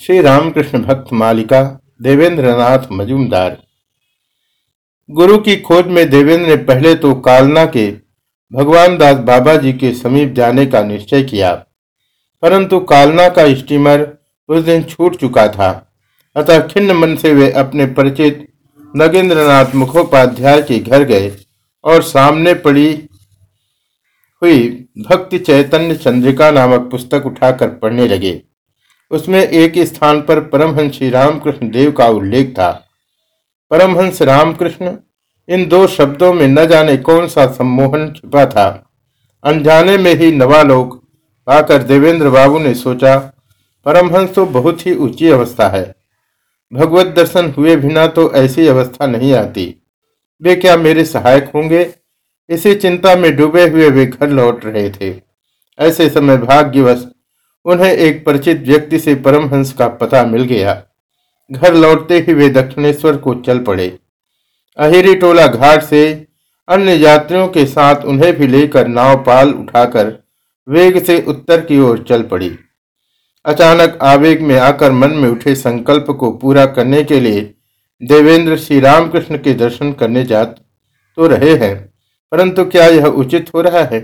श्री रामकृष्ण भक्त मालिका देवेंद्र नाथ मजूमदार। गुरु की खोज में देवेंद्र ने पहले तो कालना के भगवान दास बाबा जी के समीप जाने का निश्चय किया, परंतु कालना का स्टीमर उस दिन छूट चुका था। अतः खिन्न मन से वे अपने परिचित नगेंद्रनाथ मुखोपाध्याय के घर गए और सामने पड़ी हुई भक्ति चैतन्य चंद्रिका नामक पुस्तक उठाकर पढ़ने लगे। उसमें एक स्थान पर परमहंस श्री रामकृष्ण देव का उल्लेख था। परमहंस रामकृष्ण, इन दो शब्दों में न जाने कौन सा सम्मोहन छिपा था। अनजाने में ही नवालोक पाकर देवेंद्र बाबू ने सोचा, परमहंस तो बहुत ही ऊँची अवस्था है। भगवत दर्शन हुए बिना तो ऐसी अवस्था नहीं आती। वे क्या मेरे सहायक होंगे? इसी चिंता में डूबे हुए वे घर लौट रहे थे। ऐसे समय भाग्यवश उन्हें एक परिचित व्यक्ति से परमहंस का पता मिल गया। घर लौटते ही वे दक्षिणेश्वर को चल पड़े। अहिरी टोला घाट से अन्य यात्रियों के साथ उन्हें भी लेकर नाव पाल उठाकर वेग से उत्तर की ओर चल पड़ी। अचानक आवेग में आकर मन में उठे संकल्प को पूरा करने के लिए देवेंद्र श्री रामकृष्ण के दर्शन करने जा तो रहे हैं, परंतु क्या यह उचित हो रहा है?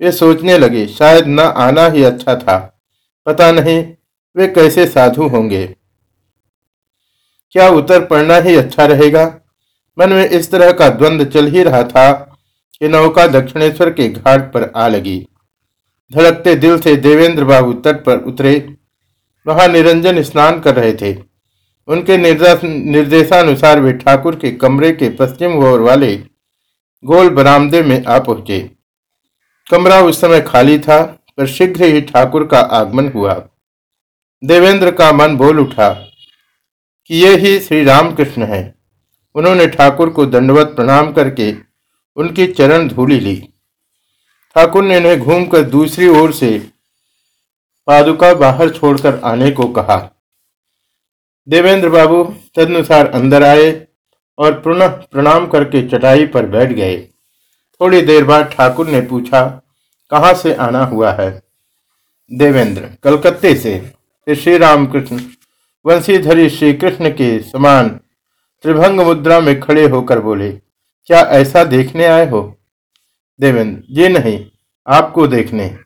वे सोचने लगे, शायद न आना ही अच्छा था। पता नहीं वे कैसे साधु होंगे। क्या उतर पड़ना ही अच्छा रहेगा? मन में इस तरह का द्वंद्व चल ही रहा था कि नौका दक्षिणेश्वर के घाट पर आ लगी। धड़कते दिल से देवेंद्र बाबू तट पर उतरे। वहाँ निरंजन स्नान कर रहे थे। उनके निर्देशानुसार वे ठाकुर के कमरे के पश्चिम ओर वाले गोल बरामदे में आ पहुँचे। कमरा उस समय खाली था। पर शीघ्र ही ठाकुर का आगमन हुआ। देवेंद्र का मन बोल उठा कि ये ही श्री रामकृष्ण है। उन्होंने ठाकुर को दंडवत प्रणाम करके उनकी चरण धूली ली। ठाकुर ने उन्हें घूमकर दूसरी ओर से पादुका बाहर छोड़कर आने को कहा। देवेंद्र बाबू तदनुसार अंदर आए और पुनः प्रणाम करके चटाई पर बैठ गए। थोड़ी देर बाद ठाकुर ने पूछा कहाँ से आना हुआ है? देवेंद्र, कलकत्ते से। श्री रामकृष्ण वंशीधरी श्री कृष्ण के समान त्रिभंग मुद्रा में खड़े होकर बोले, क्या ऐसा देखने आए हो? देवेंद्र, जी नहीं, आपको देखने।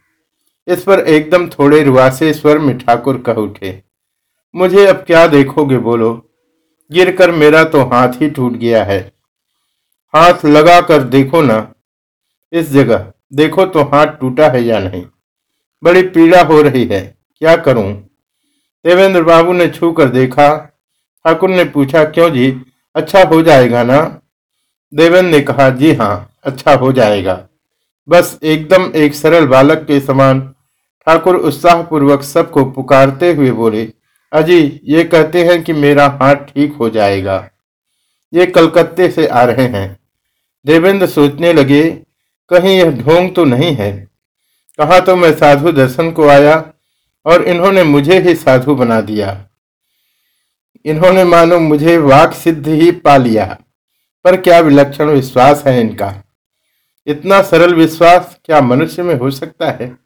इस पर एकदम थोड़े रुआसे स्वर में ठाकुर कह उठे, मुझे अब क्या देखोगे बोलो? गिरकर मेरा तो हाथ ही टूट गया है। हाथ लगा कर देखो ना, इस जगह देखो तो हाथ टूटा है या नहीं। बड़ी पीड़ा हो रही है। क्या करूँ? देवेंद्र बाबू ने छू कर देखा। ठाकुर ने पूछा, क्यों जी? अच्छा हो जाएगा ना? देवेंद्र ने कहा, जी हाँ अच्छा हो जाएगा। बस एकदम एक सरल बालक के समान। ठाकुर उत्साह पूर्वक सबको पुकारते हुए बोले अजी ये कहते हैं कि मेरा हाथ ठीक हो जाएगा। ये कलकत्ते से आ रहे हैं। देवेंद्र सोचने लगे कहीं यह ढोंग तो नहीं है। कहा तो मैं साधु दर्शन को आया और इन्होंने मुझे ही साधु बना दिया। इन्होंने मानो मुझे वाक सिद्ध ही पा लिया। पर क्या विलक्षण विश्वास है इनका? इतना सरल विश्वास क्या मनुष्य में हो सकता है?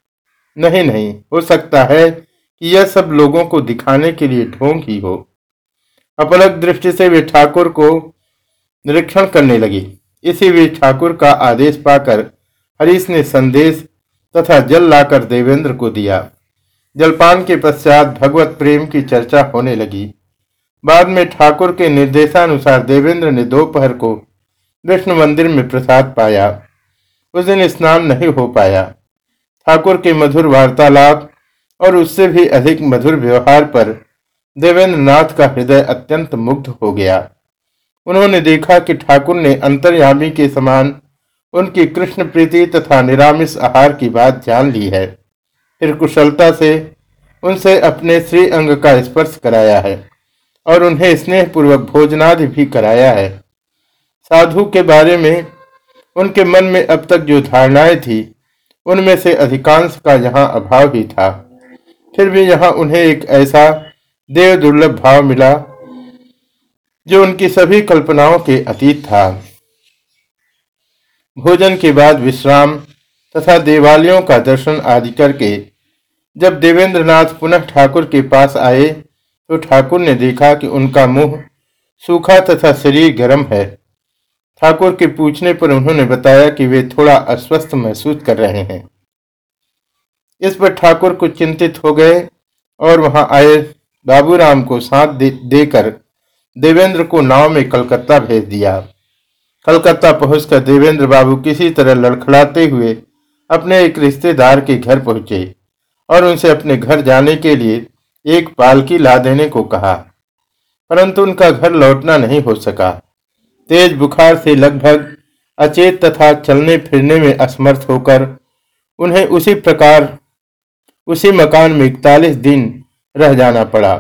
नहीं नहीं, हो सकता है कि यह सब लोगों को दिखाने के लिए ढोंग ही हो। अपलक दृष्टि से वे ठाकुर को निरीक्षण करने लगी। इसी बीच ठाकुर का आदेश पाकर हरीश ने संदेश तथा जल लाकर देवेंद्र को दिया। जलपान के पश्चात भगवत प्रेम की चर्चा होने लगी। बाद में ठाकुर के निर्देशानुसार देवेंद्र ने दोपहर को विष्णु मंदिर में प्रसाद पाया। उस दिन स्नान नहीं हो पाया। ठाकुर के मधुर वार्तालाप और उससे भी अधिक मधुर व्यवहार पर देवेंद्र नाथ का हृदय अत्यंत मुग्ध हो गया। उन्होंने देखा कि ठाकुर ने अंतर्यामी के समान उनकी कृष्ण प्रीति तथा निरामिष आहार की बात जान ली है। फिर कुशलता से उनसे अपने श्री अंग का स्पर्श कराया है और उन्हें स्नेह पूर्वक भोजनादि भी कराया है। साधु के बारे में उनके मन में अब तक जो धारणाएँ थी, उनमें से अधिकांश का यहाँ अभाव ही था। फिर भी यहाँ उन्हें एक ऐसा देव दुर्लभ भाव मिला जो उनकी सभी कल्पनाओं के अतीत था। भोजन के बाद विश्राम तथा देवालयों का दर्शन आदि करके जब देवेंद्र नाथ पुनः ठाकुर के पास आए तो ठाकुर ने देखा कि उनका मुँह सूखा तथा शरीर गर्म है। ठाकुर के पूछने पर उन्होंने बताया कि वे थोड़ा अस्वस्थ महसूस कर रहे हैं। इस पर ठाकुर कुछ चिंतित हो गए और वहाँ आए बाबूराम को साथ दे, देकर देवेंद्र को नाव में कलकत्ता भेज दिया। कलकत्ता पहुंचकर देवेंद्र बाबू किसी तरह लड़खड़ाते हुए अपने एक रिश्तेदार के घर पहुँचे और उनसे अपने घर जाने के लिए एक पालकी ला देने को कहा। परंतु उनका घर लौटना नहीं हो सका। तेज बुखार से लगभग अचेत तथा चलने फिरने में असमर्थ होकर उन्हें उसी प्रकार, उसी मकान में इकतालीस दिन रह जाना पड़ा।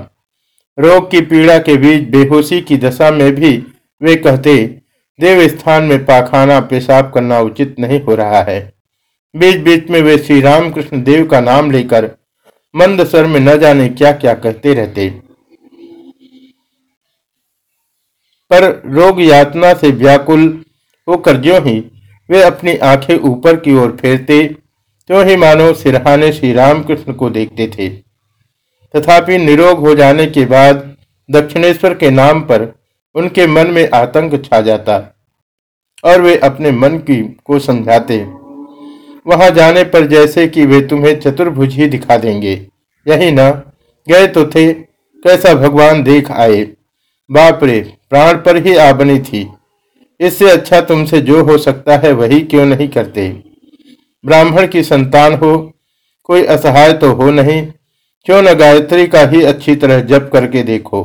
रोग की पीड़ा के बीच बेहोशी की दशा में भी वे कहते देव स्थान में पाखाना पेशाब करना उचित नहीं हो रहा है। बीच बीच में वे श्री रामकृष्ण देव का नाम लेकर मंद स्वर में न जाने क्या क्या कहते रहते। पर रोग यातना से व्याकुल होकर जो ही वे अपनी आँखें ऊपर की ओर फेरते, त्यों ही मानो सिरहाने श्री रामकृष्ण को देखते थे। तथापि निरोग हो जाने के बाद दक्षिणेश्वर के नाम पर उनके मन में आतंक छा जाता और वे अपने मन की को समझाते। वहाँ जाने पर जैसे कि वे तुम्हें चतुर्भुज ही दिखा देंगे। यही न, गए तो थे, कैसा भगवान देख आए। बाप रे, प्राण पर ही आ बनी थी। इससे अच्छा तुमसे जो हो सकता है वही क्यों नहीं करते? ब्राह्मण की संतान हो, कोई असहाय तो हो नहीं। क्यों न गायत्री का ही अच्छी तरह जप करके देखो।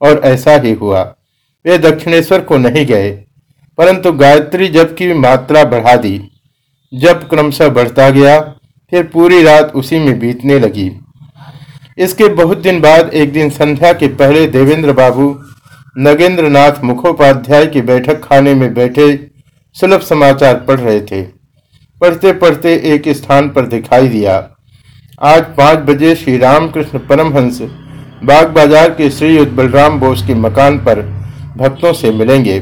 और ऐसा ही हुआ। वे दक्षिणेश्वर को नहीं गए, परंतु गायत्री जप की मात्रा बढ़ा दी। जप क्रमशः बढ़ता गया, फिर पूरी रात उसी में बीतने लगी। इसके बहुत दिन बाद एक दिन संध्या के पहले देवेंद्र बाबू नगेंद्र नाथ मुखोपाध्याय की बैठक खाने में बैठे सुलभ समाचार पढ़ रहे थे। पढ़ते पढ़ते एक स्थान पर दिखाई दिया। आज पाँच बजे श्री रामकृष्ण परमहंस, बाग बाज़ार के श्री बलराम बोस के मकान पर भक्तों से मिलेंगे।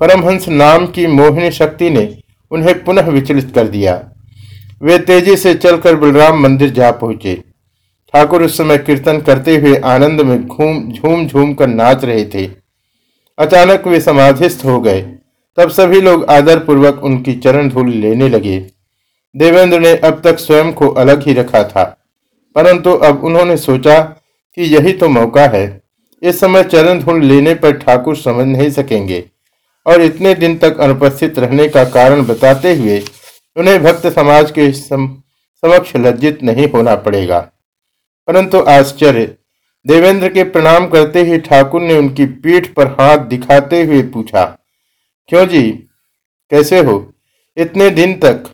परमहंस नाम की मोहिनी शक्ति ने उन्हें पुनः विचलित कर दिया। वे तेज़ी से चलकर बलराम मंदिर जा पहुँचे। ठाकुर उस समय कीर्तन करते हुए आनंद में घूम, झूम झूम कर नाच रहे थे। अचानक वे समाधिस्थ हो गए। तब सभी लोग आदरपूर्वक उनकी चरण धूल लेने लगे। देवेंद्र ने अब तक स्वयं को अलग ही रखा था। परंतु अब उन्होंने सोचा कि यही तो मौका है। इस समय चरण धूल लेने पर ठाकुर समझ नहीं सकेंगे और इतने दिन तक अनुपस्थित रहने का कारण बताते हुए उन्हें भक्त समाज के समक्ष लज्जित नहीं होना पड़ेगा। परंतु आश्चर्य, देवेंद्र के प्रणाम करते ही ठाकुर ने उनकी पीठ पर हाथ दिखाते हुए पूछा, क्यों जी, कैसे हो? इतने दिन तक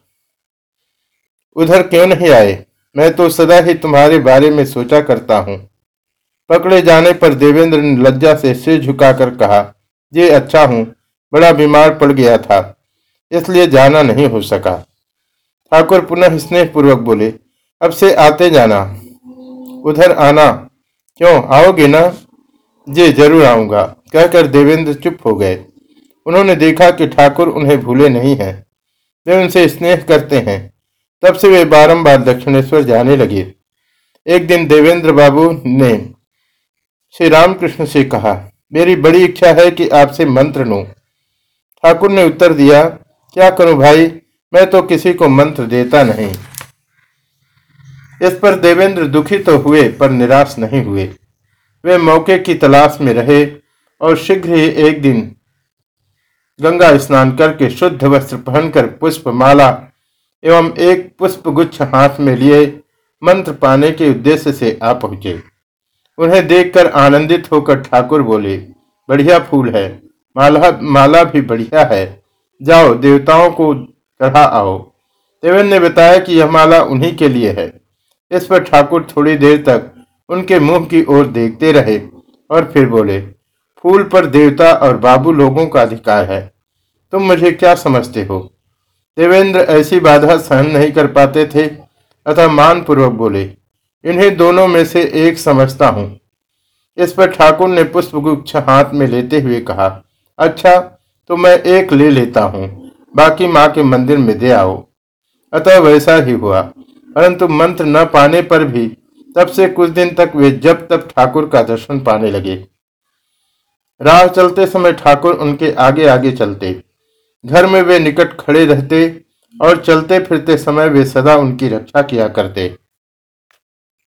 उधर क्यों नहीं आए? मैं तो सदा ही तुम्हारे बारे में सोचा करता हूँ। पकड़े जाने पर देवेंद्र ने लज्जा से सिर झुकाकर कहा, ये अच्छा हूँ, बड़ा बीमार पड़ गया था, इसलिए जाना नहीं हो सका। ठाकुर पुनः स्नेह पूर्वक बोले, अब से आते जाना। उधर आना। क्यों, आओगे ना? जी, ज़रूर आऊँगा, कहकर देवेंद्र चुप हो गए। उन्होंने देखा कि ठाकुर उन्हें भूले नहीं हैं। वे उनसे स्नेह करते हैं। तब से वे बारंबार दक्षिणेश्वर जाने लगे। एक दिन देवेंद्र बाबू ने श्री रामकृष्ण से कहा, मेरी बड़ी इच्छा है कि आपसे मंत्र लू। ठाकुर ने उत्तर दिया, क्या करूँ भाई? मैं तो किसी को मंत्र देता नहीं। इस पर देवेंद्र दुखी तो हुए, पर निराश नहीं हुए। वे मौके की तलाश में रहे और शीघ्र ही एक दिन गंगा स्नान करके शुद्ध वस्त्र पहनकर पुष्प माला एवं एक पुष्प गुच्छ हाथ में लिए मंत्र पाने के उद्देश्य से आ पहुँचे। उन्हें देखकर आनंदित होकर ठाकुर बोले, बढ़िया फूल है, माला माला भी बढ़िया है। जाओ, देवताओं को चढ़ा आओ। देवेंद्र ने बताया कि यह माला उन्हीं के लिए है। इस पर ठाकुर थोड़ी देर तक उनके मुँह की ओर देखते रहे और फिर बोले, फूल पर देवता और बाबू लोगों का अधिकार है। तुम मुझे क्या समझते हो? देवेंद्र ऐसी बाधा सहन नहीं कर पाते थे, अतः मानपूर्वक बोले, इन्हें दोनों में से एक समझता हूँ। इस पर ठाकुर ने पुष्पगुच्छ हाथ में लेते हुए कहा अच्छा तो मैं एक ले लेता हूँ, बाकी माँ के मंदिर में दे आओ। अतः वैसा ही हुआ। परंतु मंत्र न पाने पर भी तब से कुछ दिन तक वे जब तब ठाकुर का दर्शन पाने लगे। राह चलते समय ठाकुर उनके आगे आगे चलते। घर में वे निकट खड़े रहते और चलते फिरते समय वे सदा उनकी रक्षा किया करते।